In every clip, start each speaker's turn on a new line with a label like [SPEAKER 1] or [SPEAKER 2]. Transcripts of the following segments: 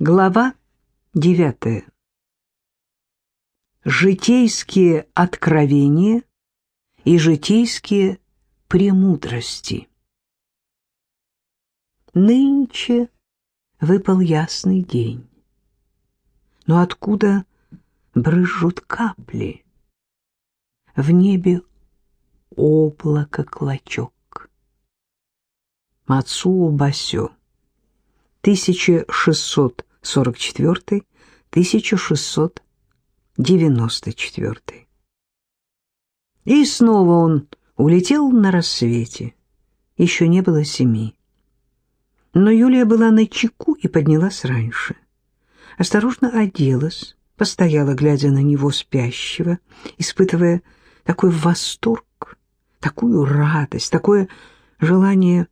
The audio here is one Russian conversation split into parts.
[SPEAKER 1] Глава девятая. Житейские откровения и житейские премудрости. Нынче выпал ясный день. Но откуда брызжут капли? В небе облако клочок. Мацуо Басё, 1600 1644 И снова он улетел на рассвете. Еще не было семи. Но Юлия была на чеку и поднялась раньше. Осторожно оделась, постояла, глядя на него спящего, испытывая такой восторг, такую радость, такое желание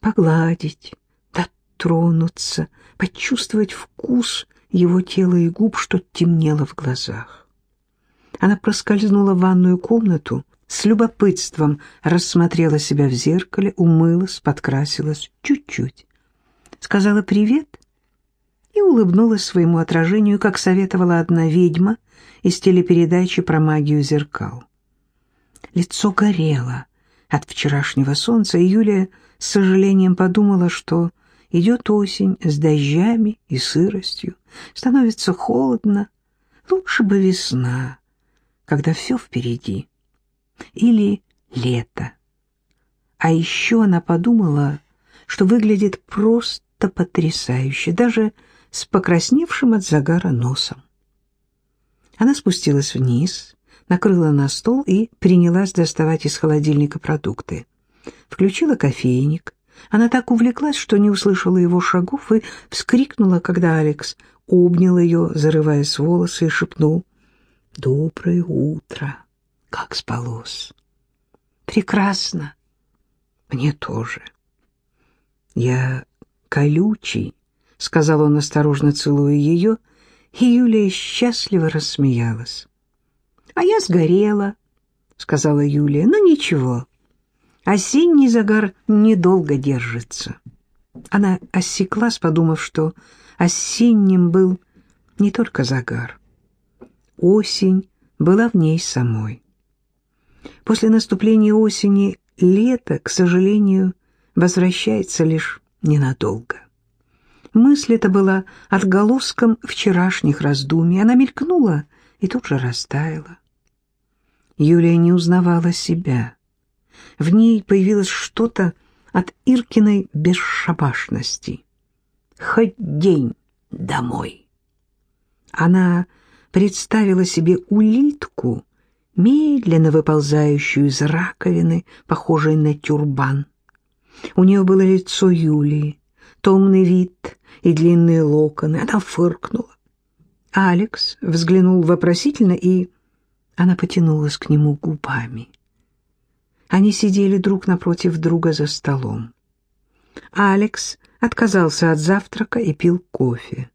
[SPEAKER 1] погладить, дотронуться, почувствовать вкус его тела и губ, что темнело в глазах. Она проскользнула в ванную комнату, с любопытством рассмотрела себя в зеркале, умылась, подкрасилась чуть-чуть, сказала «привет» и улыбнулась своему отражению, как советовала одна ведьма из телепередачи про магию зеркал. Лицо горело от вчерашнего солнца, и Юлия с сожалением подумала, что Идет осень с дождями и сыростью. Становится холодно. Лучше бы весна, когда все впереди. Или лето. А еще она подумала, что выглядит просто потрясающе, даже с покрасневшим от загара носом. Она спустилась вниз, накрыла на стол и принялась доставать из холодильника продукты. Включила кофейник, она так увлеклась, что не услышала его шагов и вскрикнула, когда Алекс обнял ее, зарываясь в волосы, и шепнул «Доброе утро! Как спалось?» «Прекрасно! Мне тоже!» «Я колючий», — сказал он, осторожно целуя ее, и Юлия счастливо рассмеялась. «А я сгорела», — сказала Юлия, — «ну ничего». Осенний загар недолго держится. Она осеклась, подумав, что осенним был не только загар. Осень была в ней самой. После наступления осени лето, к сожалению, возвращается лишь ненадолго. Мысль эта была отголоском вчерашних раздумий. Она мелькнула и тут же растаяла. Юлия не узнавала себя. В ней появилось что-то от Иркиной бесшабашности. «Хоть день домой». Она представила себе улитку, медленно выползающую из раковины, похожей на тюрбан. У нее было лицо Юлии, томный вид и длинные локоны. Она фыркнула. Алекс взглянул вопросительно, и она потянулась к нему губами. Они сидели друг напротив друга за столом. Алекс отказался от завтрака и пил кофе.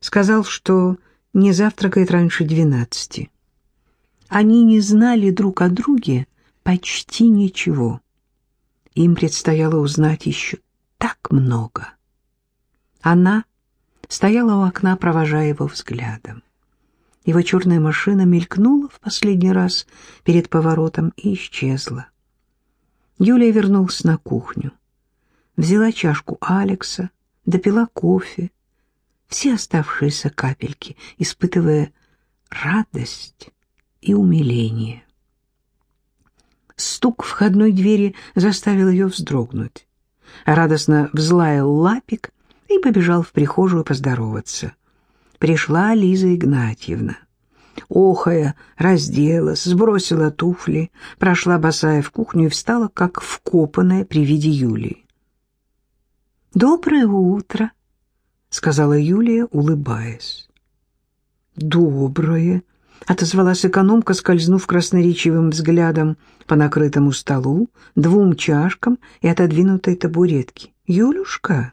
[SPEAKER 1] Сказал, что не завтракает раньше двенадцати. Они не знали друг о друге почти ничего. Им предстояло узнать еще так много. Она стояла у окна, провожая его взглядом. Его черная машина мелькнула в последний раз перед поворотом и исчезла. Юлия вернулась на кухню. Взяла чашку Алекса, допила кофе. Все оставшиеся капельки, испытывая радость и умиление. Стук входной двери заставил ее вздрогнуть. Радостно взлаял лапик и побежал в прихожую поздороваться. Пришла Лиза Игнатьевна охая, разделась, сбросила туфли, прошла босая в кухню и встала, как вкопанная при виде Юлии. «Доброе утро», — сказала Юлия, улыбаясь. «Доброе», — отозвалась экономка, скользнув красноречивым взглядом по накрытому столу, двум чашкам и отодвинутой табуретке. «Юлюшка,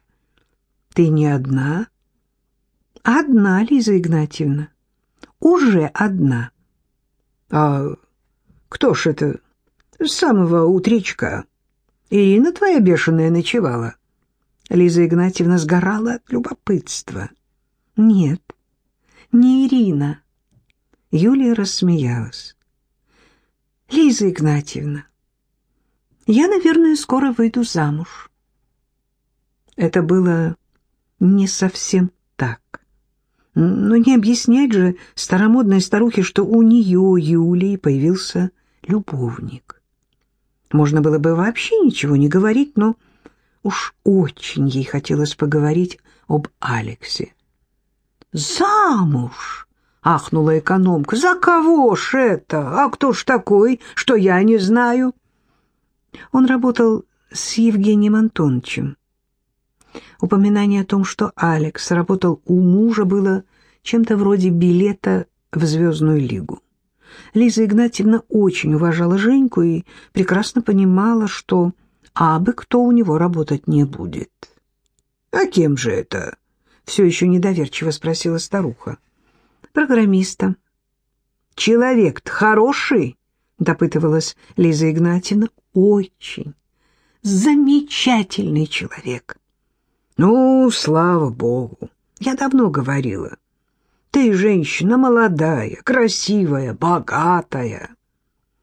[SPEAKER 1] ты не одна?» «Одна, Лиза Игнатьевна уже одна. А кто ж это с самого утречка? Ирина твоя бешеная ночевала. Лиза Игнатьевна сгорала от любопытства. Нет, не Ирина. Юлия рассмеялась. Лиза Игнатьевна, я, наверное, скоро выйду замуж. Это было не совсем так. Но не объяснять же старомодной старухе, что у нее, Юлии, появился любовник. Можно было бы вообще ничего не говорить, но уж очень ей хотелось поговорить об Алексе. «Замуж!» — ахнула экономка. «За кого ж это? А кто ж такой, что я не знаю?» Он работал с Евгением Антоновичем. Упоминание о том, что Алекс работал у мужа, было чем-то вроде билета в Звездную лигу. Лиза Игнатьевна очень уважала Женьку и прекрасно понимала, что абы кто у него работать не будет. «А кем же это?» — все еще недоверчиво спросила старуха. «Программиста». «Человек-то хороший?» — допытывалась Лиза Игнатьевна. «Очень. Замечательный человек». «Ну, слава богу, я давно говорила. Ты женщина молодая, красивая, богатая.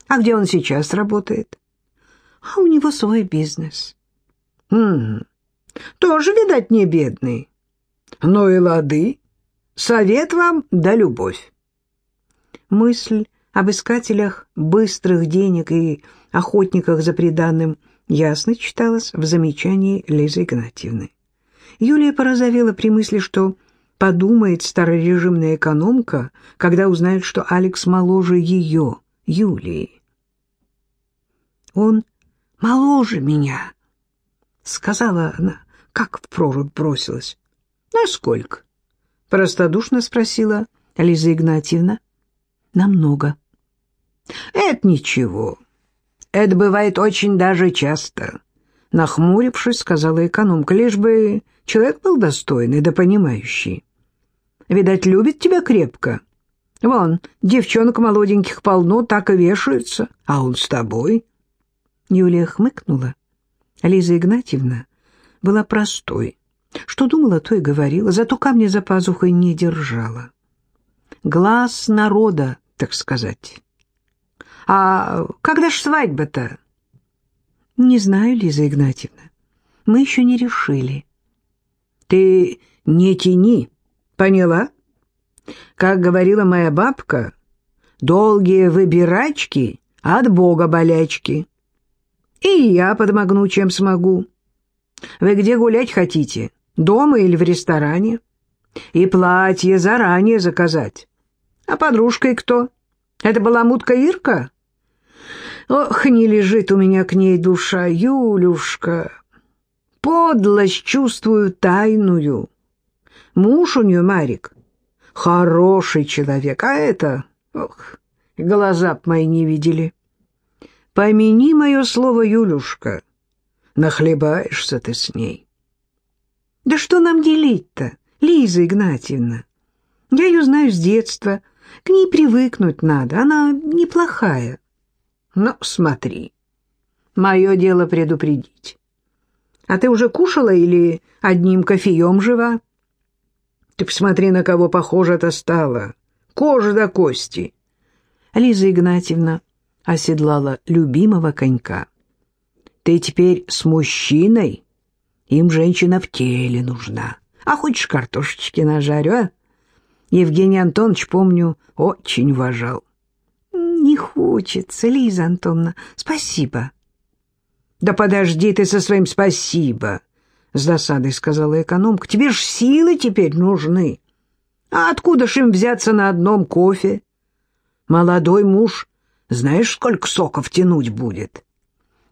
[SPEAKER 1] А где он сейчас работает?» «А у него свой бизнес». «Хм, тоже, видать, не бедный. Ну и лады. Совет вам да любовь». Мысль об искателях быстрых денег и охотниках за преданным ясно читалась в замечании Лизы Игнатьевны. Юлия порозовела при мысли, что подумает старорежимная экономка, когда узнает, что Алекс моложе ее, Юлии. «Он моложе меня», — сказала она, как в прорубь бросилась. «Насколько?» — простодушно спросила Лиза Игнатьевна. «Намного». «Это ничего. Это бывает очень даже часто», — нахмурившись, сказала экономка, лишь бы человек был достойный да понимающий. «Видать, любит тебя крепко. Вон, девчонок молоденьких полно, так и вешаются, а он с тобой». Юлия хмыкнула. Лиза Игнатьевна была простой. Что думала, то и говорила, зато камня за пазухой не держала. Глаз народа, так сказать. «А когда ж свадьба-то?» «Не знаю, Лиза Игнатьевна. Мы еще не решили». «Ты не тяни, поняла? Как говорила моя бабка, долгие выбирачки от Бога болячки. И я подмогну, чем смогу. Вы где гулять хотите, дома или в ресторане? И платье заранее заказать. А подружкой кто?» Это была мутка Ирка? Ох, не лежит у меня к ней душа, Юлюшка. Подлость чувствую тайную. Муж у нее, Марик, хороший человек, а это... Ох, глаза б мои не видели. Помяни мое слово, Юлюшка, нахлебаешься ты с ней. Да что нам делить-то, Лиза Игнатьевна? Я ее знаю с детства, к ней привыкнуть надо, она неплохая. Но смотри, мое дело предупредить. А ты уже кушала или одним кофеем жива? Ты посмотри, на кого похоже-то стало. Кожа до кости. Лиза Игнатьевна оседлала любимого конька. Ты теперь с мужчиной? Им женщина в теле нужна. А хочешь картошечки нажарю, а? Евгений Антонович, помню, очень уважал. «Не хочется, Лиза Антоновна. Спасибо». «Да подожди ты со своим спасибо», — с досадой сказала экономка. «Тебе ж силы теперь нужны. А откуда ж им взяться на одном кофе? Молодой муж, знаешь, сколько соков тянуть будет?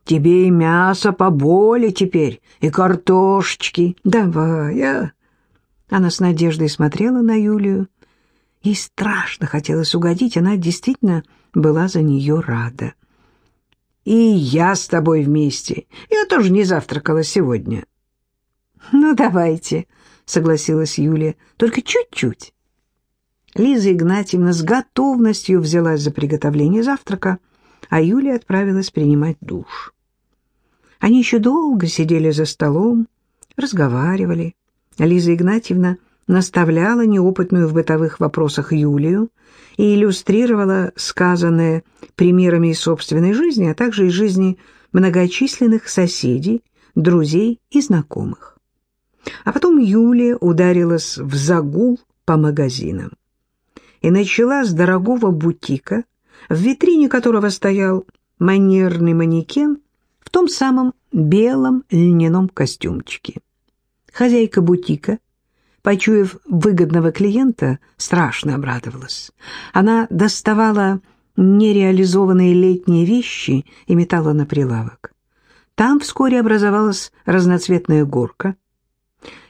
[SPEAKER 1] Тебе и мясо поболе теперь, и картошечки. Давай, а?» Она с надеждой смотрела на Юлию. Ей страшно хотелось угодить, она действительно была за нее рада. «И я с тобой вместе. Я тоже не завтракала сегодня». «Ну, давайте», — согласилась Юлия, — «только чуть-чуть». Лиза Игнатьевна с готовностью взялась за приготовление завтрака, а Юлия отправилась принимать душ. Они еще долго сидели за столом, разговаривали. Лиза Игнатьевна наставляла неопытную в бытовых вопросах Юлию и иллюстрировала сказанное примерами из собственной жизни, а также из жизни многочисленных соседей, друзей и знакомых. А потом Юлия ударилась в загул по магазинам и начала с дорогого бутика, в витрине которого стоял манерный манекен в том самом белом льняном костюмчике. Хозяйка бутика, почуяв выгодного клиента, страшно обрадовалась. Она доставала нереализованные летние вещи и метала на прилавок. Там вскоре образовалась разноцветная горка.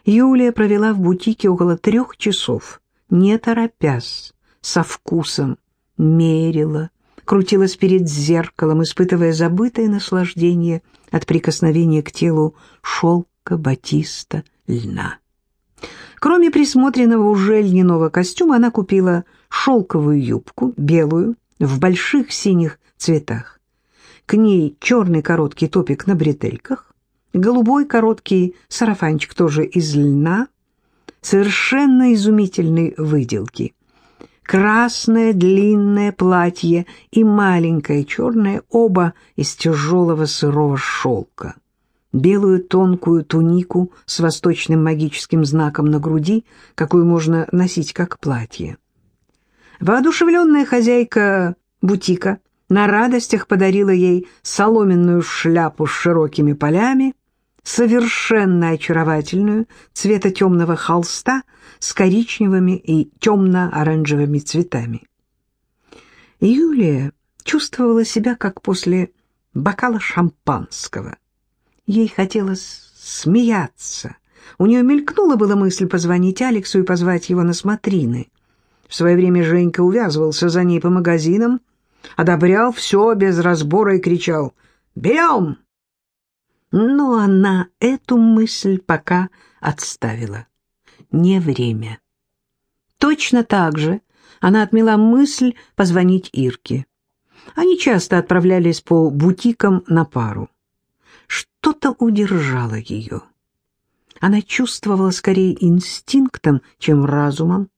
[SPEAKER 1] Юлия провела в бутике около трех часов, не торопясь, со вкусом, мерила, крутилась перед зеркалом, испытывая забытое наслаждение от прикосновения к телу шелка, батиста, льна. Кроме присмотренного уже льняного костюма, она купила шелковую юбку, белую, в больших синих цветах. К ней черный короткий топик на бретельках, голубой короткий сарафанчик тоже из льна, совершенно изумительной выделки красное длинное платье и маленькое черное, оба из тяжелого сырого шелка. Белую тонкую тунику с восточным магическим знаком на груди, какую можно носить как платье. Воодушевленная хозяйка бутика на радостях подарила ей соломенную шляпу с широкими полями, совершенно очаровательную, цвета темного холста с коричневыми и темно-оранжевыми цветами. Юлия чувствовала себя как после бокала шампанского. Ей хотелось смеяться. У нее мелькнула была мысль позвонить Алексу и позвать его на смотрины. В свое время Женька увязывался за ней по магазинам, одобрял все без разбора и кричал «Берем!» Но она эту мысль пока отставила. Не время. Точно так же она отмела мысль позвонить Ирке. Они часто отправлялись по бутикам на пару. Что-то удержало ее. Она чувствовала скорее инстинктом, чем разумом,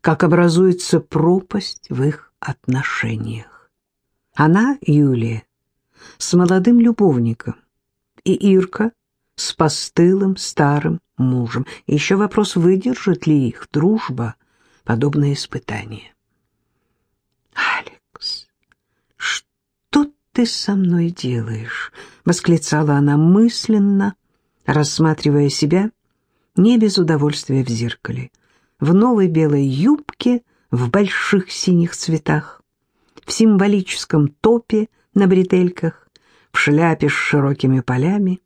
[SPEAKER 1] как образуется пропасть в их отношениях. Она, Юлия, с молодым любовником, и Ирка с постылым старым мужем. Еще вопрос, выдержит ли их дружба подобное испытание. «Алекс, ты со мной делаешь?» — восклицала она мысленно, рассматривая себя не без удовольствия в зеркале, в новой белой юбке в больших синих цветах, в символическом топе на бретельках, в шляпе с широкими полями.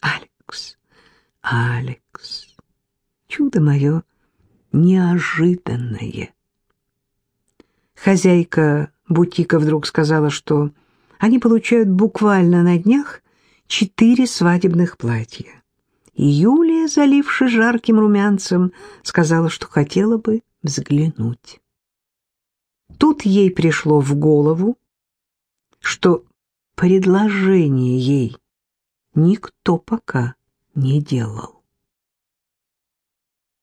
[SPEAKER 1] Алекс, Алекс, чудо мое неожиданное. Хозяйка бутика вдруг сказала, что они получают буквально на днях четыре свадебных платья. И Юлия, заливши жарким румянцем, сказала, что хотела бы взглянуть. Тут ей пришло в голову, что предложение ей никто пока не делал.